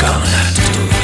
gonna do